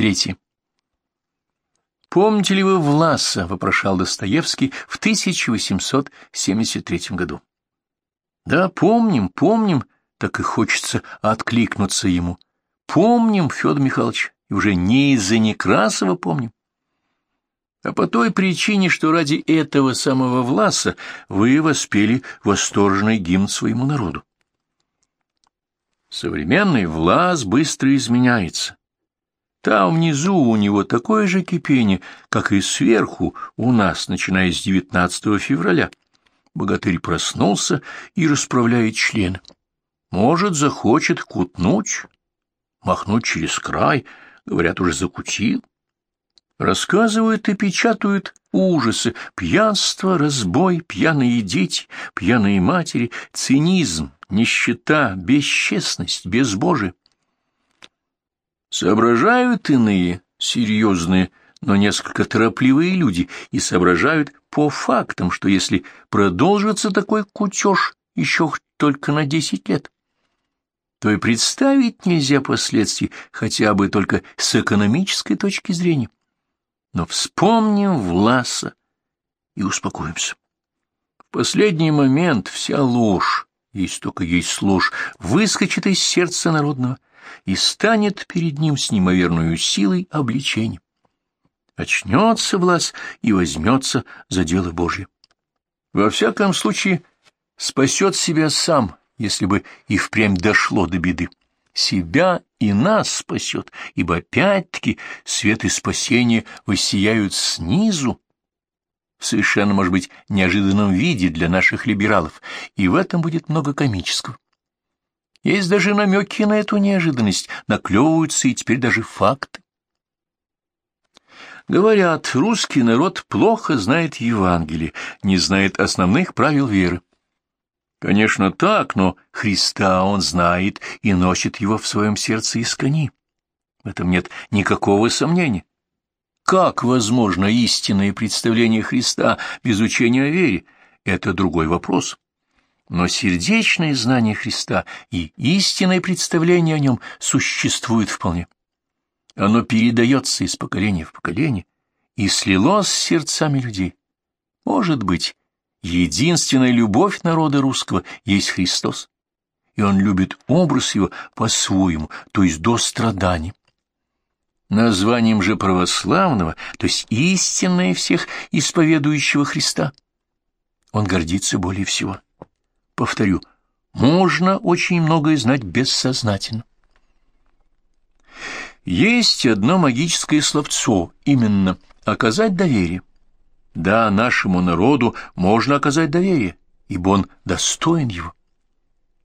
Третье. Помните ли вы Власа, вопрошал Достоевский в 1873 году? Да, помним, помним, так и хочется откликнуться ему. Помним, Федор Михайлович, и уже не из-за Некрасова помним, а по той причине, что ради этого самого Власа вы воспели восторженный гимн своему народу. Современный Влас быстро изменяется. Там внизу у него такое же кипение, как и сверху у нас, начиная с 19 февраля. Богатырь проснулся и расправляет член. Может, захочет кутнуть, махнуть через край, говорят, уже закутил. Рассказывают и печатают ужасы, пьянство, разбой, пьяные дети, пьяные матери, цинизм, нищета, бесчестность, безбожие. Соображают иные, серьезные, но несколько торопливые люди и соображают по фактам, что если продолжится такой кутеж еще только на десять лет, то и представить нельзя последствий хотя бы только с экономической точки зрения. Но вспомним Власа и успокоимся. В последний момент вся ложь, есть только есть ложь, выскочит из сердца народного и станет перед ним с неимоверной силой обличения. Очнется власть и возьмется за дело Божье. Во всяком случае, спасет себя сам, если бы и впрямь дошло до беды. Себя и нас спасет, ибо опять-таки свет и спасение воссияют снизу, в совершенно, может быть, неожиданном виде для наших либералов, и в этом будет много комического. Есть даже намеки на эту неожиданность, наклевываются и теперь даже факты. Говорят, русский народ плохо знает Евангелие, не знает основных правил веры. Конечно, так, но Христа он знает и носит его в своем сердце искони. В этом нет никакого сомнения. Как возможно истинное представление Христа без учения о вере? Это другой вопрос. Но сердечное знание Христа и истинное представление о нем существует вполне. Оно передается из поколения в поколение и слилось с сердцами людей. Может быть, единственная любовь народа русского есть Христос, и он любит образ его по-своему, то есть до страданий. Названием же православного, то есть истинное всех исповедующего Христа, он гордится более всего. Повторю, можно очень многое знать бессознательно. Есть одно магическое словцо, именно «оказать доверие». Да, нашему народу можно оказать доверие, ибо он достоин его.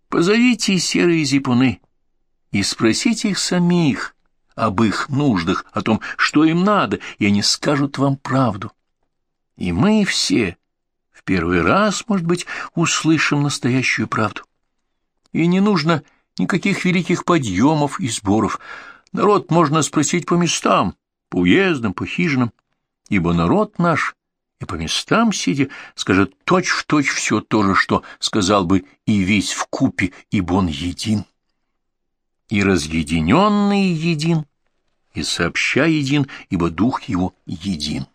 Позовите серые зипуны и спросите их самих об их нуждах, о том, что им надо, и они скажут вам правду. И мы все, первый раз, может быть, услышим настоящую правду. И не нужно никаких великих подъемов и сборов. Народ можно спросить по местам, по уездам, по хижинам, ибо народ наш и по местам сидя скажет точь-в-точь точь все то же, что сказал бы и весь в купе, ибо он един. И разъединенный един, и сообща един, ибо дух его един.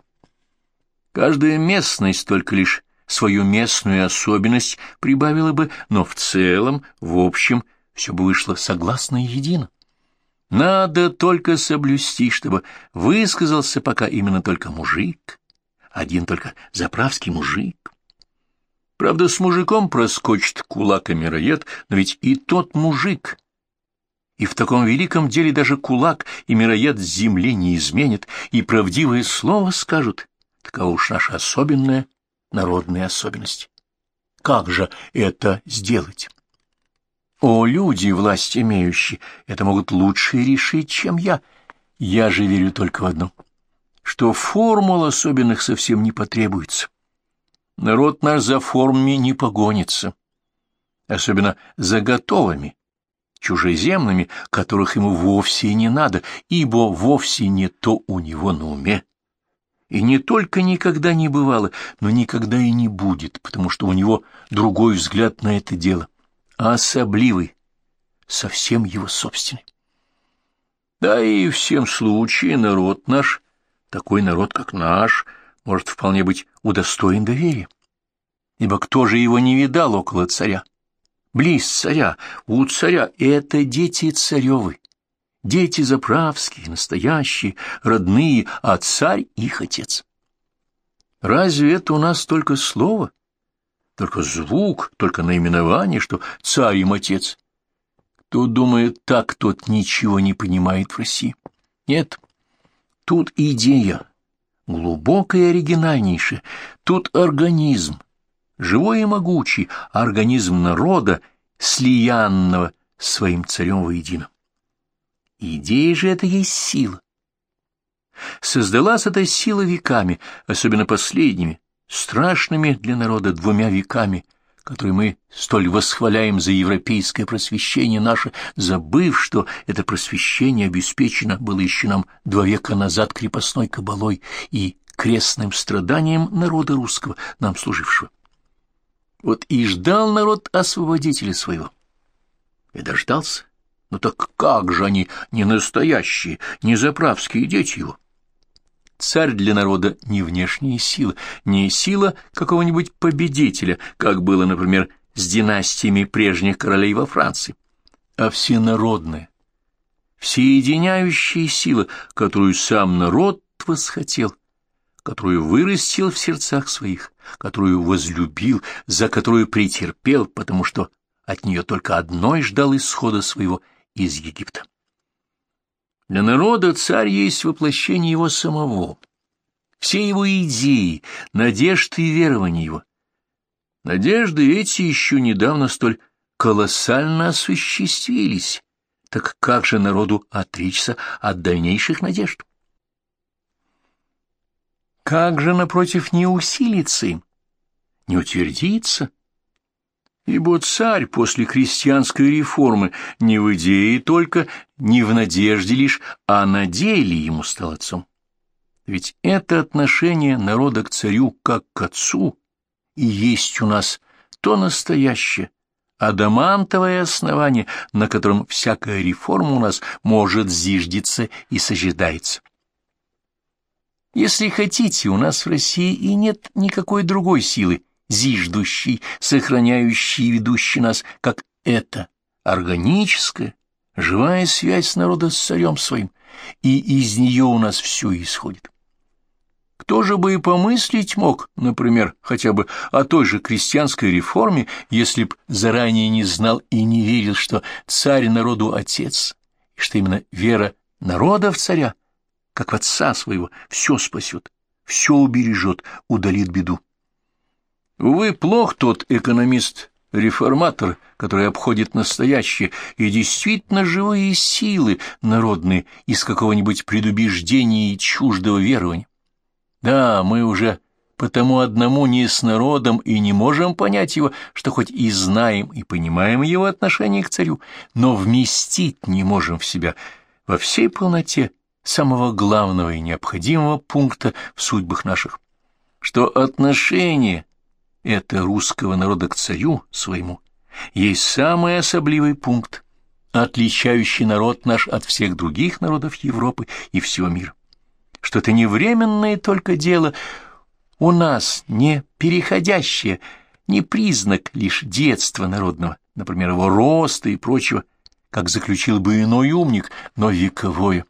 Каждая местность только лишь свою местную особенность прибавила бы, но в целом, в общем, все бы вышло согласно и едино. Надо только соблюсти, чтобы высказался пока именно только мужик, один только заправский мужик. Правда, с мужиком проскочит кулак и мироед, но ведь и тот мужик. И в таком великом деле даже кулак и мироед земли не изменят, и правдивое слово скажут. Такова уж наша особенная народные особенности. Как же это сделать? О, люди, власть имеющие, это могут лучше решить, чем я. Я же верю только в одно, что формул особенных совсем не потребуется. Народ наш за формами не погонится, особенно за готовыми, чужеземными, которых ему вовсе не надо, ибо вовсе не то у него на уме, и не только никогда не бывало, но никогда и не будет, потому что у него другой взгляд на это дело, а особливый, совсем его собственный. Да и в всем случае народ наш, такой народ, как наш, может вполне быть удостоен доверия. Ибо кто же его не видал около царя? Близ царя, у царя — это дети царевы, дети заправские, настоящие, родные, а царь — их отец. Разве это у нас только слово, только звук, только наименование, что царь им отец? Кто думает так, тот ничего не понимает в России. Нет, тут идея, глубокая и оригинальнейшая, тут организм, живой и могучий, организм народа, слиянного своим царем воедино. Идея же это есть сила. Создалась эта сила веками, особенно последними, страшными для народа двумя веками, которые мы столь восхваляем за европейское просвещение наше, забыв, что это просвещение обеспечено было еще нам два века назад крепостной кабалой и крестным страданием народа русского, нам служившего. Вот и ждал народ освободителя своего. И дождался. Ну так как же они не настоящие, не заправские дети его? Царь для народа не внешняя сила, не сила какого-нибудь победителя, как было, например, с династиями прежних королей во Франции, а всенародная, всеединяющая сила, которую сам народ восхотел, которую вырастил в сердцах своих, которую возлюбил, за которую претерпел, потому что от нее только одной ждал исхода своего из Египта. Для народа царь есть воплощение его самого, все его идеи, надежды и верования его. Надежды эти еще недавно столь колоссально осуществились, так как же народу отречься от дальнейших надежд? Как же, напротив, не усилиться им, не утвердиться? Ибо царь после крестьянской реформы не в идее только, не в надежде лишь, а на деле ему стал отцом. Ведь это отношение народа к царю как к отцу и есть у нас то настоящее, адамантовое основание, на котором всякая реформа у нас может зиждиться и сожидается. Если хотите, у нас в России и нет никакой другой силы, зиждущей, сохраняющей и ведущей нас, как это, органическая, живая связь с народом с царем своим, и из нее у нас все исходит. Кто же бы и помыслить мог, например, хотя бы о той же крестьянской реформе, если б заранее не знал и не верил, что царь народу отец, и что именно вера народа в царя как отца своего, все спасет, все убережет, удалит беду. Увы, плох тот экономист-реформатор, который обходит настоящее и действительно живые силы народные из какого-нибудь предубеждения и чуждого верования. Да, мы уже потому одному не с народом и не можем понять его, что хоть и знаем и понимаем его отношение к царю, но вместить не можем в себя во всей полноте самого главного и необходимого пункта в судьбах наших, что отношение это русского народа к царю своему есть самый особливый пункт, отличающий народ наш от всех других народов Европы и всего мира, что это не временное только дело у нас, не переходящее, не признак лишь детства народного, например, его роста и прочего, как заключил бы иной умник, но вековое,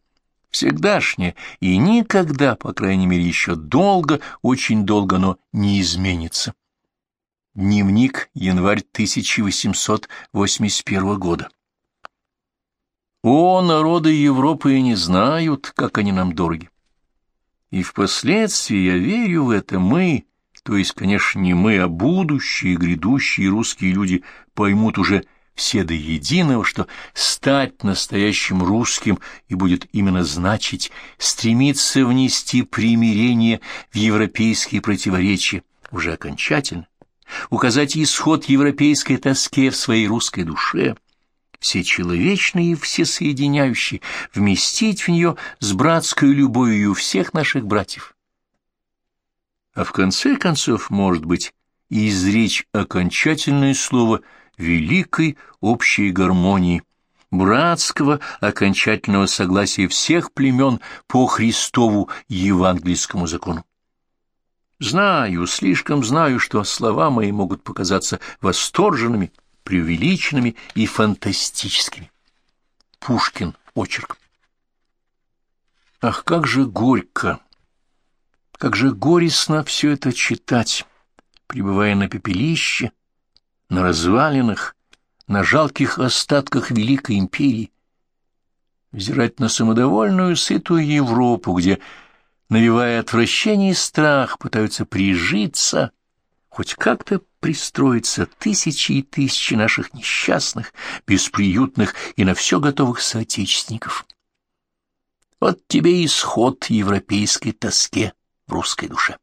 всегдашнее и никогда, по крайней мере, еще долго, очень долго, но не изменится. Дневник, январь 1881 года. О, народы Европы и не знают, как они нам дороги. И впоследствии, я верю в это, мы, то есть, конечно, не мы, а будущие, грядущие русские люди поймут уже все до единого, что стать настоящим русским и будет именно значить стремиться внести примирение в европейские противоречия уже окончательно, указать исход европейской тоске в своей русской душе, всечеловечный и всесоединяющий, вместить в нее с братской любовью всех наших братьев. А в конце концов, может быть, и изречь окончательное слово – великой общей гармонии братского окончательного согласия всех племен по Христову евангельскому закону. Знаю, слишком знаю, что слова мои могут показаться восторженными, преувеличенными и фантастическими. Пушкин. Очерк. Ах, как же горько! Как же горестно все это читать, пребывая на пепелище, на развалинах, на жалких остатках Великой Империи, взирать на самодовольную, сытую Европу, где, навевая отвращение и страх, пытаются прижиться, хоть как-то пристроиться тысячи и тысячи наших несчастных, бесприютных и на все готовых соотечественников. Вот тебе исход европейской тоске в русской душе.